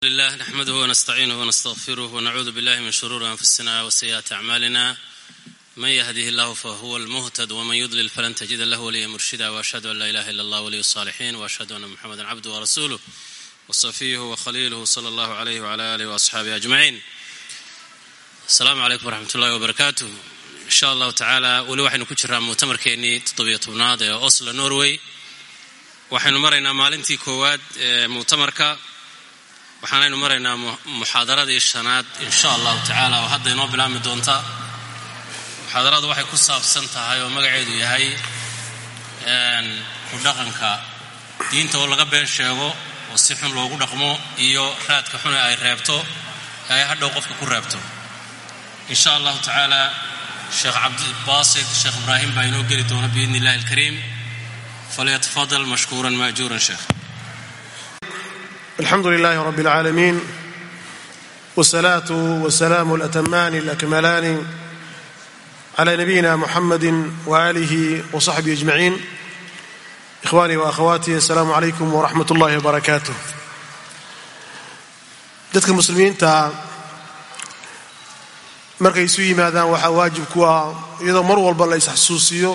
لله نحمده ونستعينه ونستغفره ونعوذ بالله من شرور أنفسنا وسيئات أعمالنا من يهده الله فهو المهتد ومن يضلل فلن تجد له وليا مرشدا وأشهد أن لا إله إلا الله ولي الصالحين وأشهد أن محمدا عبده ورسوله وصفيه وخليله صلى الله عليه وعلى آله وأصحابه أجمعين السلام عليكم ورحمة الله وبركاته إن شاء الله تعالى weli waxaynu ku jiraa muctamarkeennii toddobiyo tobnaad ee oslo norway waxaynu maraynaa maalintii koowaad ee muctamarka waxaanaynu maraynaa muxaadaradii shanaad insha allahu tacaala oo hadda inoo bilaabmi doonta muxaadaradu waxay ku saabsan tahay oo magaceedu yahay ku dhaqanka diinta oo laga been sheego oo si xun loogu dhaqmo iyo raadka xune ay reebto ee ay hadhow qofka ku reebto. Insha allahu tacaala sheekh cabdibaasid sheekh ibraahim baa inoo geli doona biidni illahi alkariim. Falyatafadal mashkuuran maajuuran sheekh الحمد لله رب العالمين والصلاة والسلام الأتمان الأكملان على نبينا محمد وآله وصحبه أجمعين إخواني وأخواتي السلام عليكم ورحمة الله وبركاته dadka muslimiinta markay isu yimaadaan waxaa waajib ku ah iyadoo mar walba la isxasuusiyo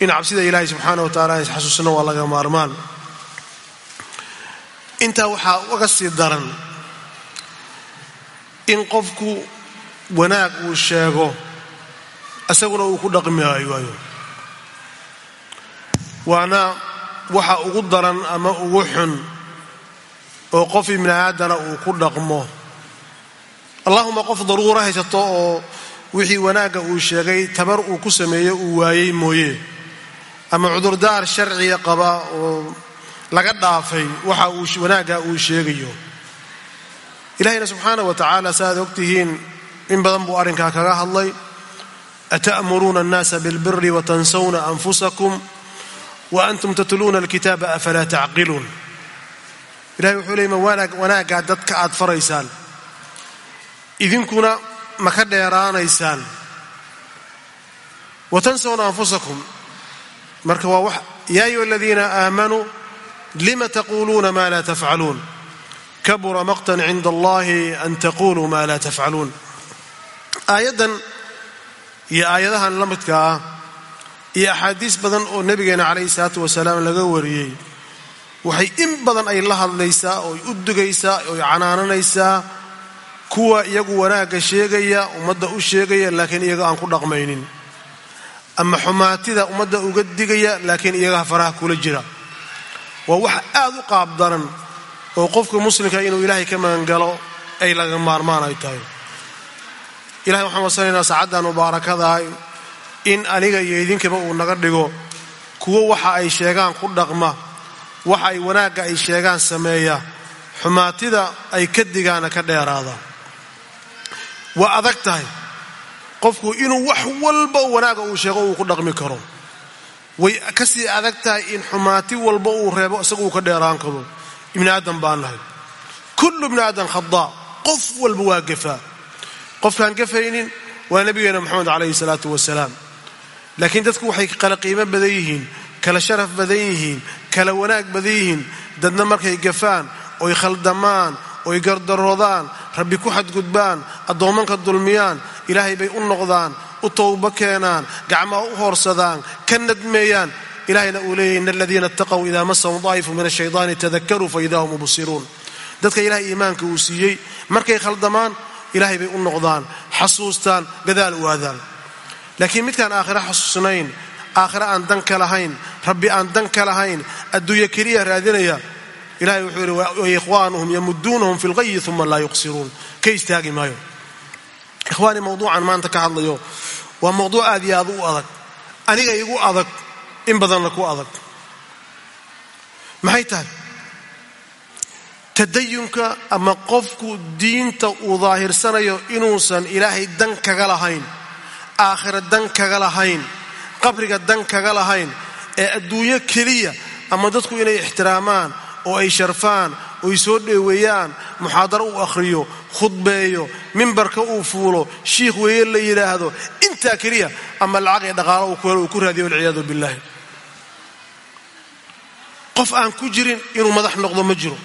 in cabsida ilaahay subxaana wa taala isxasuusino waa laga maarmaan intaa waxaa uga sii daran in qofku wanaag uu sheego isaguna uu ku dhaqmi waayo. Waana waxa ugu daran ama ugu xun oo qof ibni aadana uu ku dhaqmo. Allahuma qof daruuro haysato oo wixii wanaagga uu sheegay tabar uu ku sameeyo uu waayey mooye. Ama cudurdaar sharciga qaba oo laga dhaafay waxa uu wanaagga uu sheegayo. Ilahayna subxaana wa tacaala sa aad ogtihiin in badan buu arrinkaa kaga hadlay ata'muruuna annaasa bilbiri watansawna anfusakum wa antum tatluuna alkitaaba afalaa tacqiluun ilahay wuxuu leey ma wanaaggaa dadka aad faraysaan? Idinkuna ma ka dheeraanaysaan? Watansawna anfusakum. Marka waa wax yaa ayuha aladiina aamanuu lima taquuluuna ma laa tafcaluun kabura maqtan cinda allahi an taquluu ma laa tafcaluun aayaddan iyo aayadahan la midka ah iyo axaadiis badan oo nebigeena calayhi salaatu wasalaam laga wariyey waxay in badan ay la hadlaysaa ooy u dugaysaa ooy canaananaysaa kuwa iyagu wanaagga sheegaya ummadda u sheegaya laakiin iyaga aan ku dhaqmaynin ama xumaatida ummadda uga digaya laakiin iyaga faraha kula jira waa wax aad u qaab daran oo qofka muslimka inuu ilaahay ka magangalo ay laga maarmaan ay tahay. Ilahay waxaan wasanaynaa saacaddan mubaarakadaah in aniga iyo idinkaba uu naga dhigo kuwo waxa ay sheegaan ku dhaqma waxa ay wanaagga ay sheegaan sameeya xumaatida ay ka digaana ka dheeraada. Waa adag tahay qofku inuu wax walba wanaagga uu sheego uu ku dhaqmi karo way ka sii adag tahay in xumaati walba uu reebo isaga uu ka dheeraan karo. Ibni aadam baan nahay kullu ibni aadam khadaa qof walba waa gafaa qofkaan gafaynin waa nabigeena moxamed calayhi salaatu wasalaam laakiin dadku waxay kala qiimo badan yihiin kala sharaf badan yihiin kala wanaag badan yihiin. Dadna markay gafaan oy khaldamaan oy gardaroodaan rabbi ku xadgudbaan addoommanka dulmiyaan ilaahay bay u noqdaan u towba keenaan gacmaha u hoorsadaan ka nadmeeyaan. Ilahayna uu leeyahy in aladiina itaqow idaa masahum daa'ifu min ashaydaani tadakaruu fa idaa hum mubsiruun. Dadka ilahay iimaanka uu siiyey markay khaldamaan ilaahay bay u noqdaan xasuustaan gadaal u aadaan. Laakiin midkaan aakhira xasuusnayn aakhira aan dan ka lahayn rabbi aan dan ka lahayn adduunye keliya raadinaya ilahay wuxuu yidhi waikhwaanuhum yamuduunahum fi lqayi uma laa yuqsiruun. Ka istaagi maayo. Ikhwaani mawduucan maanta ka hadlayo waa mawduuc aad iyo aad u adag. Aniga igu adag in badanna ku adag. Maxay tahay? Tadayunka ama qofku diinta uu daahirsanayo inuusan ilaahay dan kaga lahayn aakhira dan kaga lahayn qabriga dan kaga lahayn ee adduunyo keliya ama dadku inay ixtiraamaan oo ay sharfaan oy soo dheeweeyaan muxaadaro uu akhriyo khudbeeyo mimbarka uu fuulo shiikh weeye la yidhaahdo intaa keliya ama lacaq iyo dhaqaalo uu ku helo uu ku raadiyo walciyaadu billaahi qof aan ku jirin inuu madax noqdo ma jiro.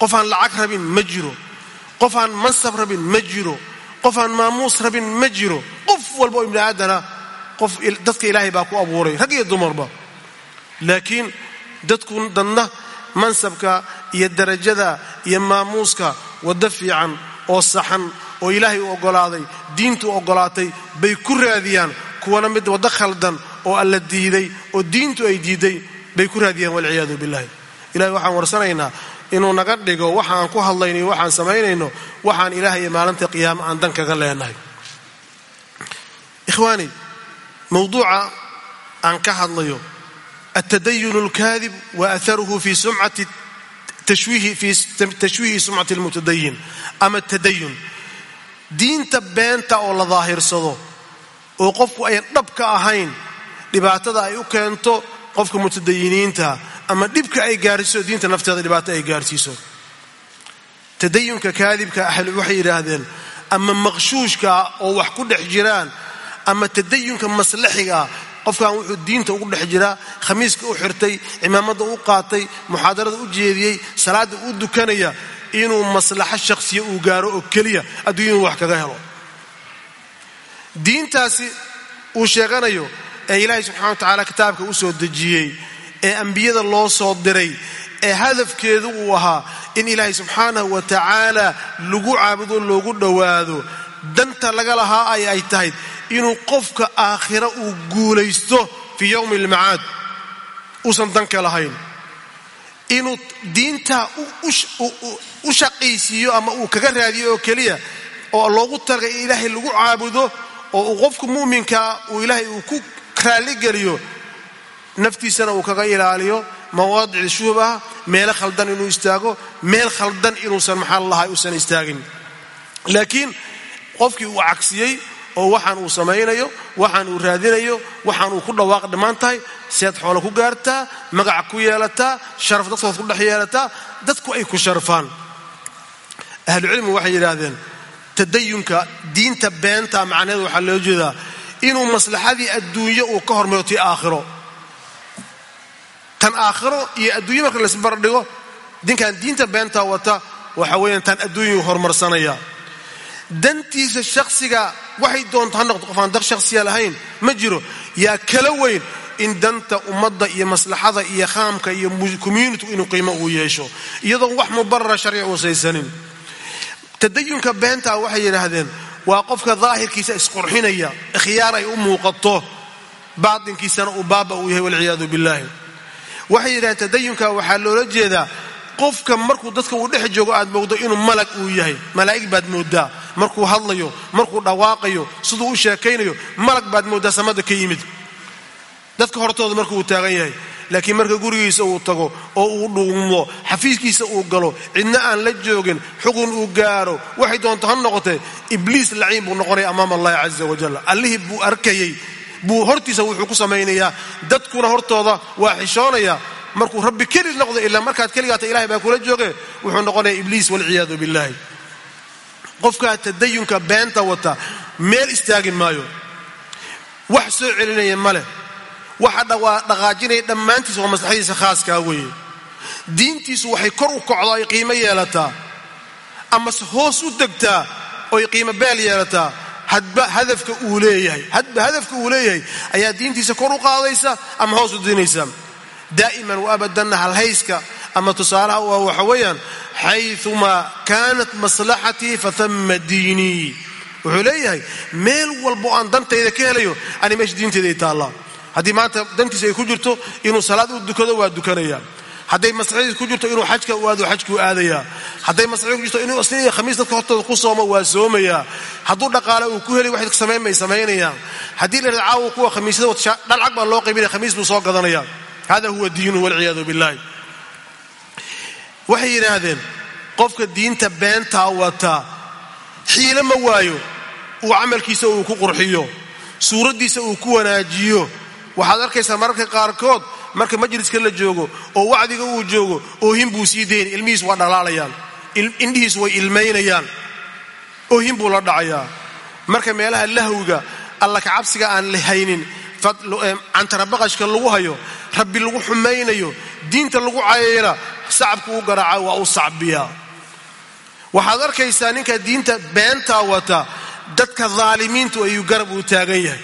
Qof aan lacag rabin ma jiro. Qof aan mansab rabin ma jiro. Qof aan maamuus rabin ma jiro. Qof walba oo ibni aadana qof dadka ilaahay baa ku abuuray rag iyo dumarba laakiin dadku dadna mansabka iyo darajada iyo maamuuska waddo fiican oo saxan oo ilaahay u oggolaaday diintu oggolaatay bay ku raadiyaan kuwana mid waddo khaldan oo alla diiday oo diintu ay diiday bay ku raadiyaan walciyaadu billahi ilahay waxaan warsanaynaa inuu naga dhigo waxa aan ku hadlayno iyo waxaan samaynayno waxaan ilaah iyo maalinta qiyaama aan dan kaga leenahay. Ikhwaani mawduuca aan ka hadlayo altadayun alkaadib wa aharuhu fi tashwiihi sumcati almutadayin ama tadayun diinta beenta oo la daahirsado oo qofku ayan dhab ka ahayn dhibaatada ay u keento qofka mutadayiniinta ama dhibka ay gaarsiiso diinta nafteeda dhibaato ay gaarsiiso tadayunka kaadibka waxay yidhaahdeen ama maqshuushkaa oo wax ku dhex jiraan ama tadayunka maslaxigaa qofkan wuxuu diinta ugu dhex jiraa khamiiska u xirtay cimaamada u qaatay muxaadarada u jeediyey salaada u dukanaya inuu maslaxo shakhsiya uu gaaro oo keliya adduunyadu wax kaga helo. Diintaasi uu sheeganayo ee ilaahay subxana wa tacaala kitaabka u soo dejiyey ee ambiyada loo soo diray ee hadafkeedu uu ahaa in ilaahay subxaanahu wa tacaala lagu caabudo loogu dhowaado. Danta laga lahaa ay ay tahay inuu qofka aakhira uu guulaysto fii yowmi almacaad uusan danka lahayn. Inuu diintaa u shaqaysiiyo ama uu kaga raadiyo oo keliya oo loogu talgay in ilaahay lagu caabudo oo uu qofku mu'minkaa uu ilaahay uu ku raalligeliyo naftiisana uu kaga ilaaliyo mawaadici shubaha meelo khaldan inuu istaago meel khaldan inuusan maxaa lahay uusan istaagin. Laakiin qofkii uu cagsiyey oo waxaan uu samaynayo waxaan uu raadinayo waxaan uu ku dhawaaq dhammaan tahay seed xoolo ku gaartaa magaca ku yeelataa sharaf dadkood ku dhex yeelataa dadku ay ku sharfaan ahlucilmigu waxay yidhaahdeen tadayunka diinta beenta macnaheedu waxaa loo jeedaa inuu maslaxadii adduunyo uu ka hormaro tii aakhiro. Tan aakhiro iyo adduunyo marka laisbardhigo dinkan diinta beenta wata waxa weeyaan tan adduunyuu horumarsanaya dantiisa shakhsiga waxay doonto ha noqdo qofaan dar shakhsiya lahayn ma jiro. Yaa kala weyn in danta ummadda iyo maslaxada iyo khaamka iyo community inuu qiimo uu yeesho. Iyadoon wax mubarara sharciga uusaysanin tadayunka beentaa waxay yidhaahdeen waa qofka daahirkiisa isqurxinaya ikhyaar ay u muuqato baatinkiisana uu baaba uu yahay walciyaadu billaahi. Waxay yidhahdeen tadayunka waxaa loola jeedaa qofka markuu dadka uu dhex joogo aad moogdo inuu malag uu yahay. Malaa'ig baad moodaa markuu hadlayo markuu dhawaaqayo siduu u sheekaynayo malag baad moodaa samada ka yimid. Dadka hortooda markuu taagan yahay laakiin marka gurigiisa uu tago oo uu dhuumo xafiiskiisa uu galo cidna aan la joogin xugun uu gaaro waxay doonto ha noqotee ibliis laciin buu noqonaya amaama allahi caza wajal allihii buu arkayey buu hortiisa wuxuu ku samaynayaa dadkuna hortooda waa xishoonaya markuu rabbi keli noqdo ilaa markaad keligaata ilahay baa kula jooge wuxuu noqonaya ibliis walciyaadu billaahi qofkaa tadayunka beenta wata meel istaagi maayo. Wax soo celinaya ma leh. Waxa dhaqaajinaya dhammaantiis waa maslaxadiisa khaaskaa weeye. Diintiisu waxay kor u kocdo ay qiimo yeelataa. Amase hoos u degtaa oy qiimo beel yeelataa. Hadba hadafka uu leeyahay hadba hadafka uu leeyahay ayaa diintiisa kor u qaadaysa ama hoos u dinaysa daa'iman wa abadanna halhayska ama tusaalaha waa waxa weeyaan xayumaa kaanat maslaxatii fatama diinii wuxuu leeyahay meel walbo aan dantayda ka helayo ani meesha diintayda ay taallaa haddii maanta dantiisa ay ku jirto inuu salaad u dukado waa dukanaya hadday maslaxadiis ku jirto inuu xajka u aado xajkuu aadayaa hadday maslaxadi ku jirto inuu isniin iyo khamiis dadka hortooda ku soomo waa soomayaa hadduu dhaqaale uu ku heli wax samayn may samaynayaan haddii la caawa kuwa khamiisyada dhalcag baa loo qaybinaya khamiis buu soo gadanaya hada huwa diinuhu walciyaadu billahi. Waxay yidhaahdeen qofka diinta beentaa wataa xiilo ma waayo. Uu camalkiisa uu ku qurxiyo suuraddiisa uu ku wanaajiyo. Waxaad arkaysaa mararka qaarkood marka majliska la joogo oo wacdiga uu joogo oohin buu sii dayn ilmihiis waa dhalaalayaan. Indhihiis way ilmaynayaan. Oohin buu la dhacayaa marka meelaha lahwiga alla kacabsiga aan haynin cantarabaqashka lagu hayo rabbi lagu xumaynayo diinta lagu cayayna sacabku u garaaca waa u sacbiyaa waxaad arkaysaa ninka diinta beentaa wata dadka daalimiintu ayuu garab uu taagan yahay.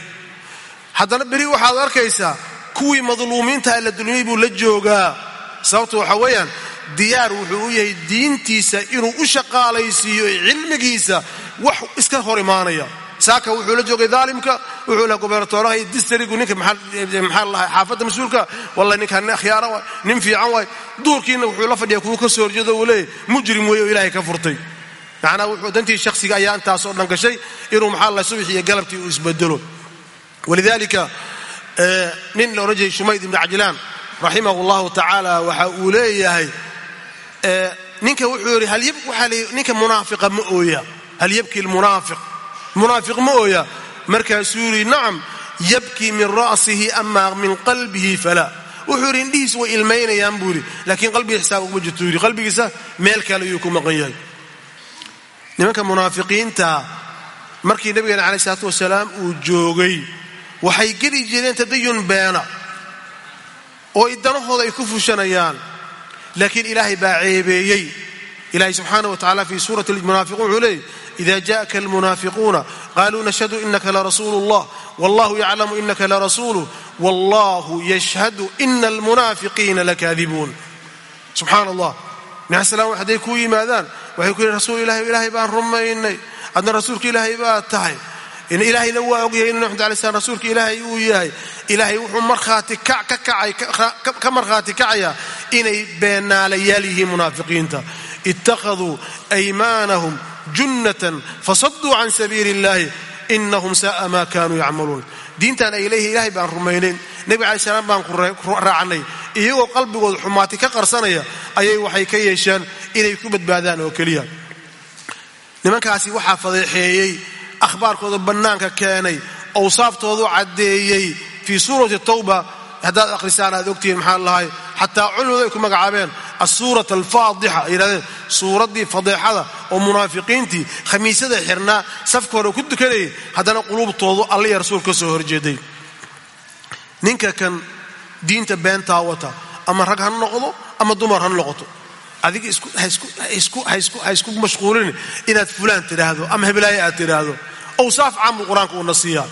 Haddana beri waxaad arkaysaa kuwii madluumiinta la dulmiyey buu la joogaa. Sababtu waxa weeyaan diyaar wuxuu u yahay diintiisa inuu u shaqaalaysiiyo cilmigiisa wax iska hor imaanaya saaka wuxuu la joogay daalimka wuxuu laha gobernatoraha iyo distrigu ninka maxaa lahay xaafadda mas'uulka wallahi ninkaan akhyaara waay nin fiican waay. Duurkiina wuxuu la fadhiya kuwa ka soo horjeedo uu leeyahy mujrim weeye oo ilaahay ka furtay. Macnaa wuxuu dantii shakhsiga ayaa intaasoo dhan gashay inuu maxaa lahay subaxii iyo galabtii uu isbedelo. Walidaalika nin la odhan jiray shumayd ibni cajlaan raximah llahu tacaala waxa uu leeyahay ninka wuxuu yidhi ninka munaafiqa ma ooya hal lmunaafiq munaafiq ma ooya? Markaasuu yidhi nacam yabkii min ra'sihi ama min qalbihi fala. Wuxuu yidhi indhihiis way ilmaynayaan buu yidhi. Laakiin qalbiga xisaab uguma jirto yidhi. Qalbigiisa meel kale ayuu ku maqan yahay. Nimanka munaafiqiinta markii nabigeena caleyh isalaatu wasalaam uu joogay waxay geli jireen tadayun beena oo danahooda ay ku fushanayaan. Laakiin ilaahay baa ceebeeyey. Ilahay subxaana wa tacala fi suurati munaafiquun wuxuu ida jaءaka almunaafiquuna qaluu nashhadu inaka larasuulu اllah wallahu yaclamu inaka larasuuluh wallahu yashhadu ina almunaafiqiina lakaadibuun subxaana allah nabi slam hadday kuu yimaadaan waxay ku yihi rasuul ilahi ilaahay baan rumaynay adna rasuulka ilaahay baa tahay ilaahayna waa ogyahay inu maxamed alay slam rasuulka ilaahay uu yahay ilaahay wuxuu markhaati ka markhaati kacaya inay beenaalayaal yihiin munaafiqiinta ittakhaduu aymaanahum junnatan fasaduu can sabiili illahi inahum sa'a ma kanuu yacmaluun. Diintan ay leeyihiin ilahay baan rumaynayn nebiga alay salaam baan raacnay. Iyagoo qalbigooda xumaati ka qarsanaya ayay waxay ka yeesheen inay ku badbaadaan oo keliya. Nimankaasi waxaa fadeexeeyey akhbaarkooda bannaanka keenay awsaaftoodu caddeeyey fii suurati tawba. Haddaad akhrisaan aad ogtihiin maxaa lahay xataa culimadu ay ku magacaabeen asuurat alfaadixa ay suuraddii fadeexada oo munaafiqiintii khamiisyada xirnaa safka hore ku dukanayay haddana quluubtoodu alla iyo rasuul ka soo horjeeday ninka kan diinta beentaa wata ama rag ha noqdo ama dumar ha noqoto adiga ha isku mashquulin inaad fulaan tidhaahdo ama heblaaye aad tidhaahdo awsaaf caan buu qur'aanka uuna siiyaa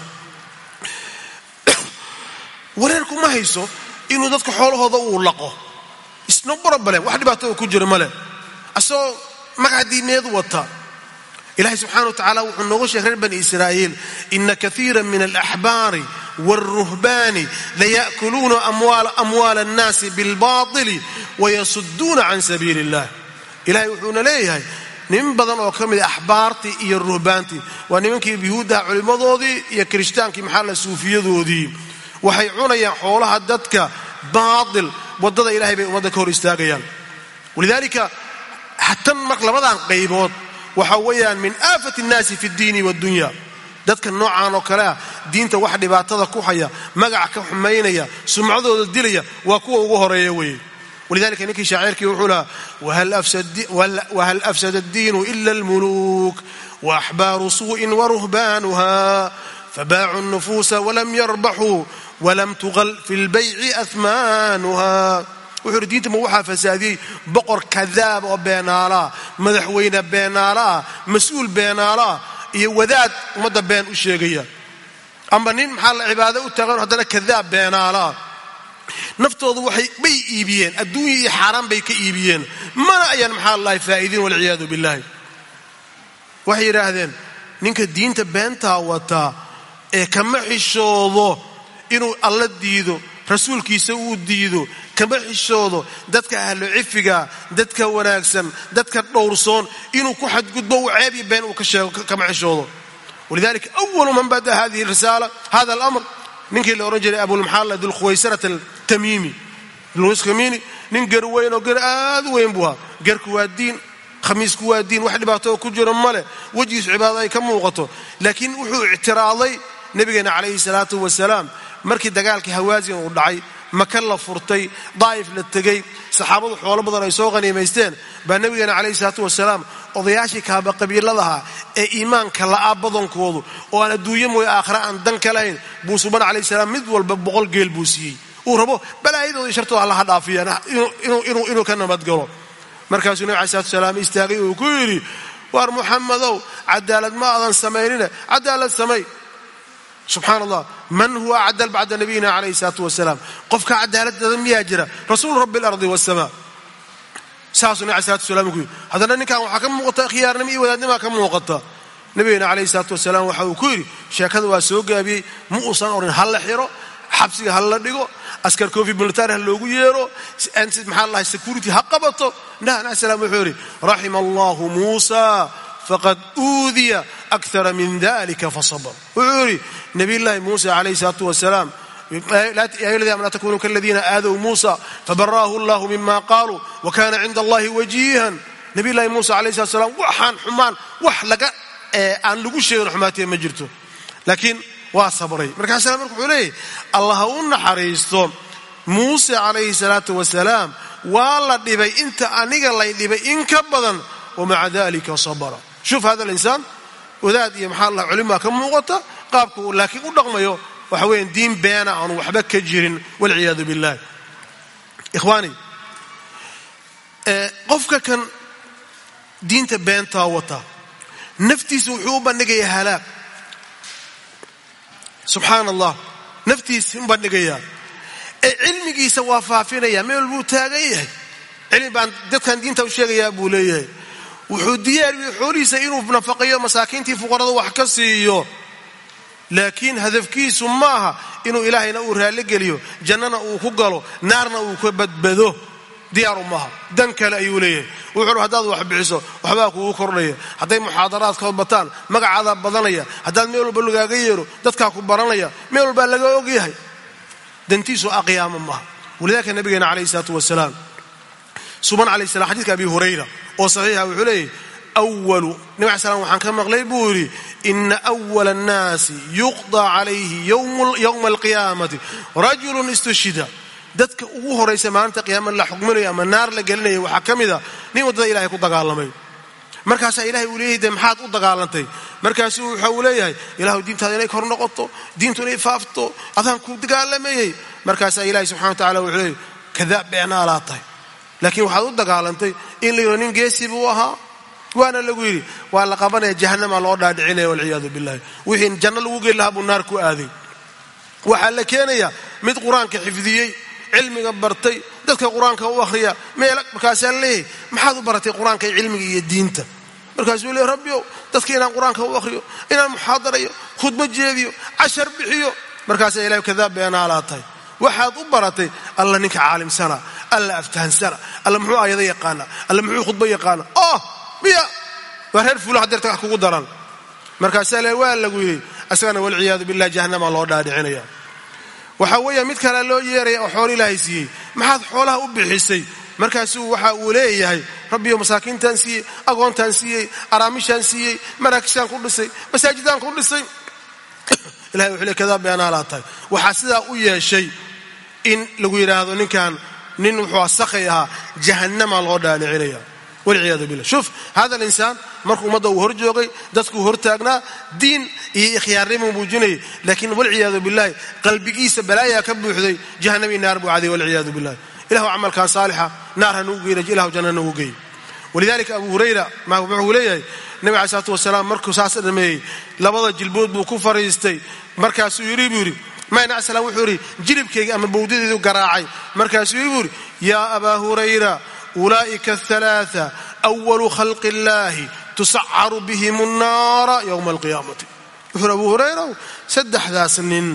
wareerku ma hayso inuu dadka xoolahooda uu laqo isno barabale wax dhibaato oo ku jira male asagoo magaca diimeed wata ilahay subxana wa tacaala wuxuu nooga sheegay reer bani israa'iil ina kaiira min alaxbaari wاlruhbaani laya'kuluuna amwaala annaasi bilbaطili wayasuduuna can sabiili اllah ilahay wuxuuna leeyahay nin badan oo ka mida axbaartii iyo ruhbaantii waa nimankii yuhuuddaha culimmadoodii iyo kirishhtaankii maxaa la suufiyadoodii waxay cunayaan xoolaha dadka baatil waddada ilahay bay ummadda ka hor istaagayaan. Walidaalika hatan mar labadan qaybood waxa weeyaan min aafati innaasi fi ddiini waaddunya dadka noocan oo kale ah diinta wax dhibaatada ku haya magac ka xumaynaya sumcadooda dilaya waa kuwa ugu horreeya weeye. Walidalika ninkii shaacirkii wuxuu lahaa wahal afsada addiinu ila almuluuk waaxbaaru suu'in waruhbaanuha fabaacu nufuusa walam yarbaxuu walam tuqal fi lbayci ahmaanuha wuxuu yidhi diinta ma waxaa fasaadiyey boqor kadaab oo beenaalaah madaxweyne beenaalaah mas'uul beenaalaah iyo wadaad ummadda been u sheegaya. Amba nin maxaa la cibaado u taagan haddana kadaab beenaalaah naftoodu waxay bay iibiyeen adduunya iyo xaaraan bay ka iibiyeen. Mana ayaan maxaa lahay faa'iidiin walciyaadu billahi. Waxay yidhaahdeen ninka diinta beentaa wataa ee kama xishoodo inuu alla diido rasuulkiisa uu diido kama xishoodo dadka ahlu cifiga dadka wanaagsan dadka dhowrsoon inuu ku xadgudbo uu ceeb iyo been uu ka sheego kama xishoodo. Walidalika awalu man bada hadihi risaala hada alamr ninkii la odhan jiray abulmaxalla dulkhuwaysarat altamiimi dulkamiini nin ger weyn oo ger aad u weyn buu ahaa. Gerku waa diin khamiisku waa diin wax dhibaato ku jiro male wejigiisu cibaado ay ka muuqato. Laakiin wuxuu ictiraaday nabigeena calayhi salaatu wasalaam markii dagaalkii hawaasin uu dhacay maka la furtay daa'if la tegey saxaabadu xoolo badan ay soo qhaniimaysteen baa nabigeena calayhi salaatu wasalaam odayaashii kaaba qabiiladaha ee iimaanka la'aa badankoodu oo aan adduunyo mooye aakhira aan dan ka lahayn buu subana calayhi salaam mid walba boqol geel buu siiyey. Uu rabo balaayadooda iyo shartooda allaha dhaafiyaan inuu ka nabadgalo markaasuu nabi alai salatu salaam istaagay uu ku yidhi waar muxamadow cadaalad ma aadan samaynine cadaalad samay subxaan allah man huwa acdal bacda nabiyina calayhi salaatu wasalaam qofka cadaaladada miyaa jira rasuulu rabbi alardi wasamaa saasuu nabi alai salatu salam ku yidhi haddana ninkan waxaa ka muuqata khiyaarnimo iyo wadaadnimaa ka muuqata? Nabigeena calayhi salaatu wasalaam waxa uu ku yidhi sheekada waa soo gaabiyey ma uusan orin ha la xiro xabsiga ha la dhigo askar kofi militari ha loogu yeero maxaa lahay security ha qabato? Nabi salam wuxuu yidhi raxima allahu muusa faqad uudiya akara min dalika fasabr wuxuu yidhi nabiyullaahi muusa calayhi salaatu wasalaam laa takunuu kaladiina aadow muusa fabara'ahu allahu mima qaaluu wa kana cinda allahi wajiihan. Nabiyullaahi muusa calayhi salatu salaam waxaan xumaan wax laga aan lagu sheegin xumaatee ma jirto. Laakiin waa sabray. Markaasana marka wuxuu leeyahay allaha u naxariisto muuse calayhi salaatu wasalaam waa la dhibay inta aniga lay dhibay in ka badan ومع ذلك sabra shuf hada alinsaan wadaad iyo maxaa la culimaa ka muuqata qaabka uu laakiin u dhaqmayo waxa weeyaan diin beena aanu waxba ka jirin walciyaadu billaah ikhwaani qofka kan diinta beentaa wata naftiisa wuxuu u bandhigayaa halaag subxaan allah naftiisa u bandhigayaa ee cilmigiisa waa faafinaya meel buu taagan yahay cilmi baan dadkan diinta u sheegayaa buu leeyahay wuxuu diyaariyey xoolihiisa inuu nafaqeeyo masaakiintii fuqarada wax ka siiyo. Laakiin hadafkiisu ma aha inuu ilaahayna uu raalligeliyo jannana uu ku galo naarna uu ka badbado. Diyaaru maaha. Dan kale ayuu leeyahay. Wuxuu haddaad wax bixiso waxbaa kugu kordhaya hadday muxaadaraadkood bataan magacaadaa badanaya. Haddaad meel walba lagaaga yeero dadkaa ku baranaya. Meel walbaa laga ogyahay dantiisu aqyaama maaha. Walidaalika nabigeena calayhi salaatu wasalaam. Suban calayh salam xadidka abi hurayra oo saxiixa wuxuu leeyahy awalu nabi alay slam waxaan ka maqlay buu yidhi ina awala annaasi yuqdaa calayhi yowma alqiyaamati rajulun istushhida dadka ugu horaysa maalinta qiyaama la xukminayo ama naar la gelinaya waxaa ka mid a nin waddada ilahay ku dagaalamay. Markaasaa ilahay uu leeyahay de maxaad u dagaalantay? Markaasuu waxa uu leeyahay ilaahu diintaada inay kor noqoto diintu inay faafto adaan ku dagaalamayey markaasaa ilahay subxana wa tacala wuxuu leeyahy kadaab beenaalaa tahay laakiin waxaad u dagaalantay in la yidho nin geesi buu ahaa. Waana lagu yidhi waa la qabanaya jahannama loo dhaadhicinaya walciyaadu billahi wixii janno lagu geli lahaa buu naar ku aaday. Waxaa la keenayaa mid qur'aanka xifdiyey cilmiga bartay dadka qur'aanka u akhriya meel markaasaa leeyahay maxaad u baratay qur'aanka cilmiga iyo diinta? Markaasuu leey rabbiow dadka inaan qur'aanka u akhriyo inaan muxaadarayo khudba jeediyo cashar bixiyo. Markaasaa ilahay kadaab beenaalaa tahay waxaad u baratay alla ninka caalimsana alla aftahansana alla muxuu aayado yaqaana alla muxuu khudba yaqaana. Oh miya! Waa reer fuula hadeerta wax kugu daran. Markaasaa le waa lagu yidhi asagana walciyaadu billah jahannama loo dhaadhicinaya. Waxaa weeya mid kalea loo yeeraya oo xoolo ilaahay siiyey maxaad xoolaha u bixisay? Markaasuu waxa uu leeyahay rabbiyo masaakiintaan siiyey agoontaan siiyey araamishaan siiyey maraakishaan ku dhisay masaajidaan ku dhisay. Ilahay wuxuu le kadaa beenaalaa tahay. Waxaa sidaa u yeeshay in lagu yidhaahdo ninkan nin wuxuu asakhay ahaa jahannama loo dhaadhicinaya walciyaadu billah. Shuf hada alinsaan markuu ummadda uu hor joogay dadkuu hor taagnaa diin iyo ikhyaarnimuu muujinayay laakiin walciyaadu billahi qalbigiisa balaayaa ka buuxday jahannamii naar buu caday walciyaadu billahi. Ilahu camalkan saalixa naar ha nugu geena ilahu janna nagu geey walidalika abu hurayra wuxuu leeyahay nabi alai salatu wasalaam markuu saas dhameeyey labada jilbood buu ku fariistay. Markaasuu yidhi buu yidhi mayna aslam wuxuu yidhi jilibkayga ama bowdadeedu garaacay. Markaasuu yidhi buu yidhi yaa abaa hurayra ulaa'ika athalaatha awalu khalqi illaahi tusacaru bihim annaara yowma alqiyaamati wuxuuhi abu hurayra saddexdaas nin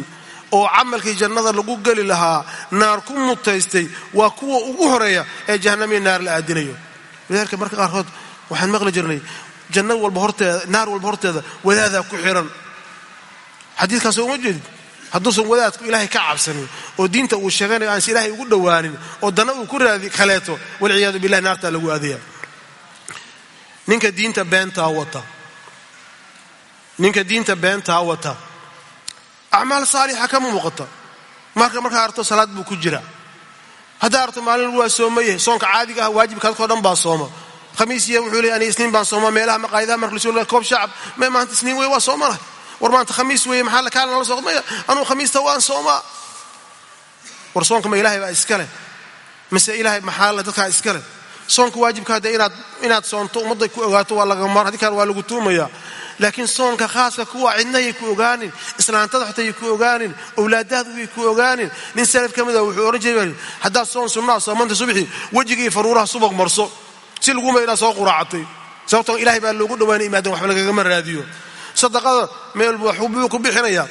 oo camalkii jannada lagu geli lahaa naar ku mutaystay waa kuwa ugu horreeya ee jahannamii naar la aadinayo. Walidaalika marka qaarkood waxaan maqli jirnay jannad walba horteeda naar walba horteeda wadaadaa ku xiran. Xadiidkaas uma jeedid hadduusan wadaadku ilaahay ka cabsanin oo diinta uu sheeganayo aanse ilaahay ugu dhowaanin oo danna uu ku raadi kaleeto walciyaadu billahi naartaa lagu aadaya. Ninka diinta beentaa wata. Ninka diinta beentaa wata. Acmaal saalixa ka muuqata. Marka markaa arto salaad buu ku jira. Haddaa arto maalin waa soomaye soonka caadiga ah waajibkaadkao dhan baa sooma. Khamiisiya wuxuu leey ani isniin baan sooma meelaha maqaayidaha marka koob shacab me maanta isniin wey waa soomanahay war maanta khamiis weeye maxaa kaala nala soo anuu khamiista waan soomaa war soonka ma ilahay baa iska leh. Mise ilahay maxaale dadkaa iska leh? Soonka waajibka hadde inaad soonto ummadday ku ogaato waa lagamar haddi kaan waa lagu tuumaya. Laakiin soonka khaaska kuwa cidnayay ku ogaanin islaantada xotayay ku ogaanin owlaadaadu way ku ogaanin. Nin salaf ka mida wuxuu odhan jiray haddaad soon sunnaa soomanta subxi wejiga faruuraha subag marso. Si laguma inaa soo quraacatay. Sababtoo ilahay baa loogu dhawaanay imaadan waxba lagagama raadiyo sadaqada meel waxbuu ku bixinayaa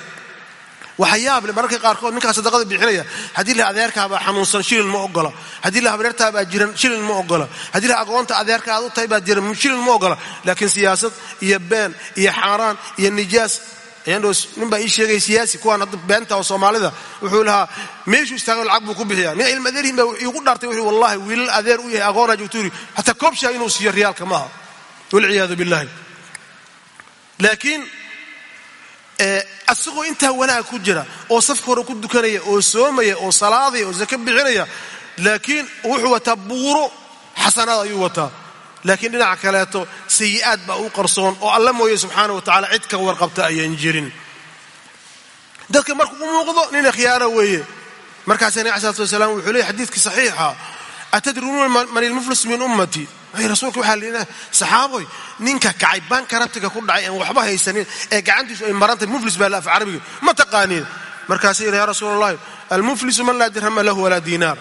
waxa yaable mararka qaarkood ninkaa sadaqada bixinaya. Haddii la adeerkaabaa xanuunsan shilin ma ogola. Haddii la habareertaabaa jiran shilin ma ogola. Haddii la agoonta adeerka aad u tahay baa jiran shilin ma ogola. Laakiin siyaasad iyo been iyo xaaraan iyo nijaas nin baa ii sheegay siyaasi kuwaan hadda beenta oo soomaalida wuxuu lahaa meeshuu istaago lacag buu ku bixiya nin cilmi adeerhin baa iigu dhaartay wuxuu wallahi wiilal adeer u yahay agoonaa joogtuuri hataa koobshaa inuu siiyo riyaalka maaha. Walciyaadu billahi laakiin asagoo intaa wanaag ku jira oo safka hore ku dukanaya oo soomaya oo salaadaya oo sake bixinaya laakiin wuxuu wataa buuro xasanaad ayuu wataa laakiin dhinaca kaleeto sayi'aad baa u qarsoon oo alla mooye subxaana wa tacala cid ka warqabta ayaan jirin dadka markuu u muuqdo nina khiyaano weeye markaasa nabi alai salatu wasalaam wuxuu leeyay xadiidkii saxiixa atadrunuuna man ilmuflis min ummati rasuulka waxaa layidhaha saxaaboy ninka kacay baanka rabtiga ku dhacay aan waxba haysanin ee gacantiisu ay marantahay muflis baa laaf carabiga. Ma taqaaniin. Markaasay yidhaha ya rasuul allahi almuflisu man laa dirhama lahu walaa diinaar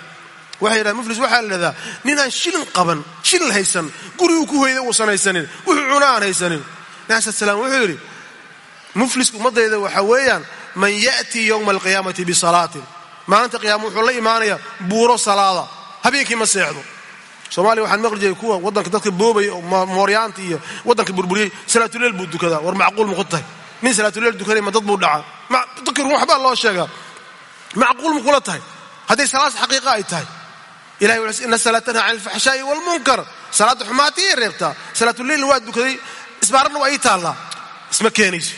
waxay yidhaha muflis waxaa la yidhahdaa nin aan shilin qaban shilin haysan guriguu ku hoyda uusan haysanin wuxuu cuna aan haysanin. Nabi sal slam wuxuu yidhi mufliska ummaddayda waxa weeyaan man ya'tii yowma alqiyaamati bisalaatin maalinta qiyaama wuxuu la imaanayaa buuro salaada. Habeenkii ma seexdo somaaliya waxaan maqli jiray kuwa waddanka dadka boobaya oo mooryaanta iyo waddanka burburiyey salaatuleel buu dukadaa war macquul maku tahay. Nin salaatuleel dukanay ma dad buu dhacaa dadka run waxbaa loo sheegaa. Macquul makula tahay. Hadday salaad xaqiiqa ay tahay. Ilahay wuxuu ina tanha can alfaxshaa'i waalmunkar salaadda xumaatiyay reebtaa. Salaatuleilna waa dukaday isbaaradna waa ii taallaa. Isma keenayso.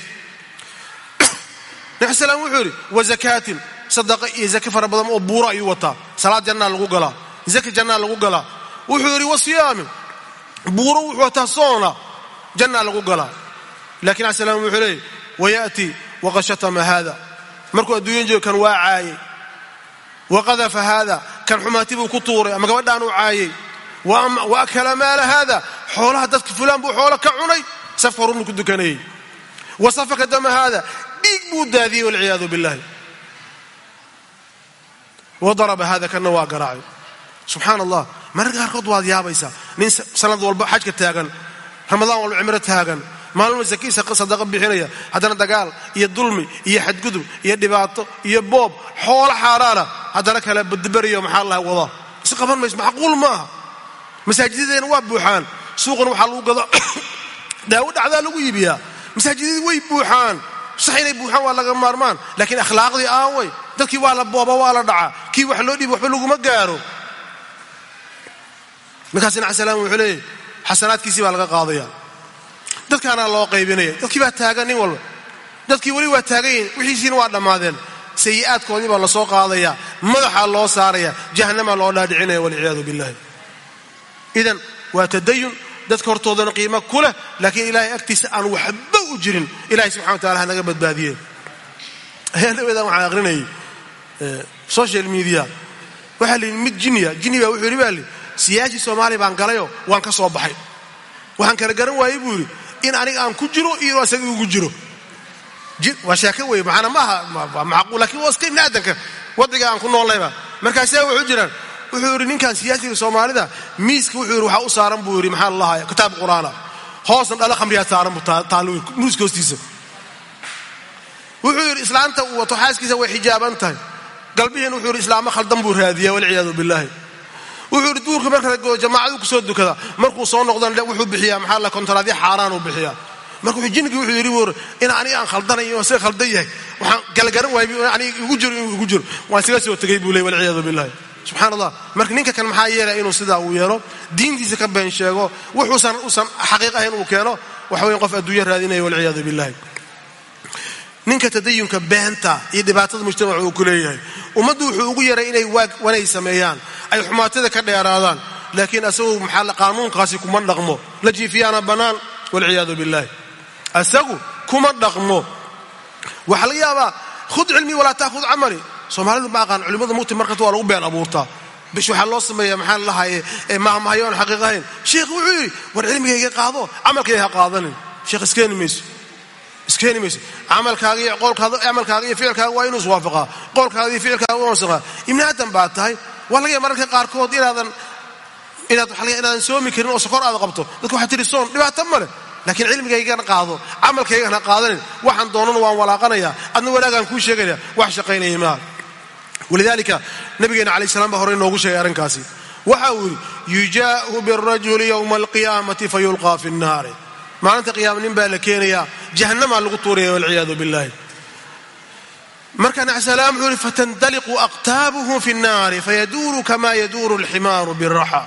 Nabi salaam wuxuu yidhi wa zakaatin. Sadaqa iyo zake fara badan oo buuro ayuu wataa. Salaad jannaa lagu galaa. Zake jannaa lagu galaa wuxuu yidhi wa siyaamin buuro wuxuu wataa soona jannaa lagu galaa laakiin ali slam wuxuu leeyay wayaأtii waqad shatama haada markuu adduunyan joogo kan waa caayey. Waqadafa haada kan xumaati buu ku tuuray ama gabadhaanuu caayey. Wa akala maala haada xoolaha dadka fulaan buu xoolo ka cunay safka horunu ku dukanayey. Wa safaka dama haada dhiig buu daadiyey walciyaadu biاllahi wadaraba haada kanna waa garaacay. Subxaan allah mararka qaarkood waad yaabaysaa. Nin sanad walba xajka taagan ramadaan walba cimro taagan maalma sakiisa sadaqa bixinaya. Haddana dagaal iyo dulmi iyo xadgudub iyo dhibaato iyo boob xoolo xaaraana. Haddana kale badberiyo maxaa laha wada. Is qaban mayso macquul maaha. Masaajidadeena waa buuxaan. Suuqan waxaa lagu gado daawo dhacdaa lagu iibiyaa. Masaajidadii way buuxaan. Sax inay buuxaan waa laga maarmaan. Laakiin akhlaaqdii aaway. Dadkii waa la booba waa la dhacaa. Kii wax loo dhiibi waxba laguma gaaro markaas nabi salaam wuxuu leeyahy xasanaadkiisii baa laga qaadaya dadkaanaa loo qaybinaya dadkii baa taagan nin walba. Dadkii weli waa taagan yihiin wixiisiina waa dhammaadeen. Sayi'aadkoodii baa la soo qaadaya madaxaa loo saaraya jahannamaa loo dhaadhicinaya walciyaadu billahi idan waa tadayun dadka hortoodana qiimo ku leh laakiin ilaahay agtiisa aan waxba u jirin. Ilahay subxana wa tacala hanaga badbaadiye ayaa dhaweedaan waxaan aqrinayay social media. Waxaa la yidhi mid jiniya jini baa wuxuu yidhi baa li siyaasi soomaaliya baan galayoo waan ka soo baxay. Waxaan kala garan waayey buu yidhi in aniga aan ku jiro iyo isaga igu jiro. Waa sheeko wey maana maaha macquul laakiin waa iska ibni aadanka waddiga aan ku noolnayba markaasaa wuxuu jiraan wuxuu yidhi ninkan siyaasiga soomaalida miiska wuxuu yidhi waxaa u saaran buu yidhi maxaa lalahaa kitaab qur'aana. Hoosna dhalo khamriyaa saaran buu taallo hoostiisa. Wuxuu yidhi islaanta wato xaaskiisa way xijaaban tahay. Galbihiin wuxuu yidhi islaamo khaldan buu raadiyaa walciyaadu billaahi wuxuu yidhi duurka marka jamaacadu ku soo dukada. Markuu soo noqdana wuxuu bixiyaa maxaa la kontaraadyo xaaraanuu bixiyaa. Marka wuxuu jinnigii wuxuu yidhi buur in aniga aan khaldanayo isaga khaldan yahay. Waxaan galgaran waayay aniga igu jiro inuu igu jiro. Waan isaga soo tegay buu ley walciyaadu billahi subxaan allah marka ninka kan maxaa yeelaya inuu sidaa uu yeelo? Diintiisa ka been sheego. Wuxuusan usan xaqiiq ahayn uu keeno. Waxa weyan qof adduunya raadinaya walciyaadu billahi ninka tadayunka beenta iyo dhibaatada mujtamaca uu ku leeyahay. Ummaddu wuxuu ugu yaray inay wanay sameeyaan ay xumaatada ka dheeraadaan laakiin asagu maxaa qaanuunkaasi kuma dhaqmo. La jiifiyaana bannaan walciyaadu billahi asagu kuma dhaqmo. Waxaa laga yaabaa khud cilmii walaa taakhud camali. Soomaalidu ma aqaan culimmada mugti markasta waa lagu been abuurtaa bish waxaa loo sameeya maxaa lalahaye mahmahayo aan xaqiiq ahayn sheikh wuxuu yidhi war cilmigayga qaado camalkayga ha qaadanin. Sheekh iskeeni iskeeni mayso. Camalkaaga iyo ficilkaaga waa inuu iswaafaqaa. Qowlkaaga iyo ficilkaaga waa wasaqaa ibni aadan baa tahay waa laga mararka qaarkood inaadan inaad laga inaadan soomi karin oo sokor aad qabto. Dadka waxaa tiri soon dhibaato ma leh. Laakiin cilmigaygana qaado camalkaygana qaadanin. Waxaan doonana waan walaaqanayaa adna wanaagaan kuu sheegaya wax shaqaynaya maaha walidaalika nabigeena calay salam baa hore inoogu sheegay arrinkaasi. Waxa uu yidhi yujaa'u birajuli yowma alqiyaamati fayulqaa fi nnaari maalinta qiyaama nin baa la keenayaa jahannamaa lagu tuuraya walciyaadu billahi marka nacsalaam wuxuu yidhi fatandaliqu aqtaabuhu fi nnaari fayaduuru kama yaduuru alximaaru biraxa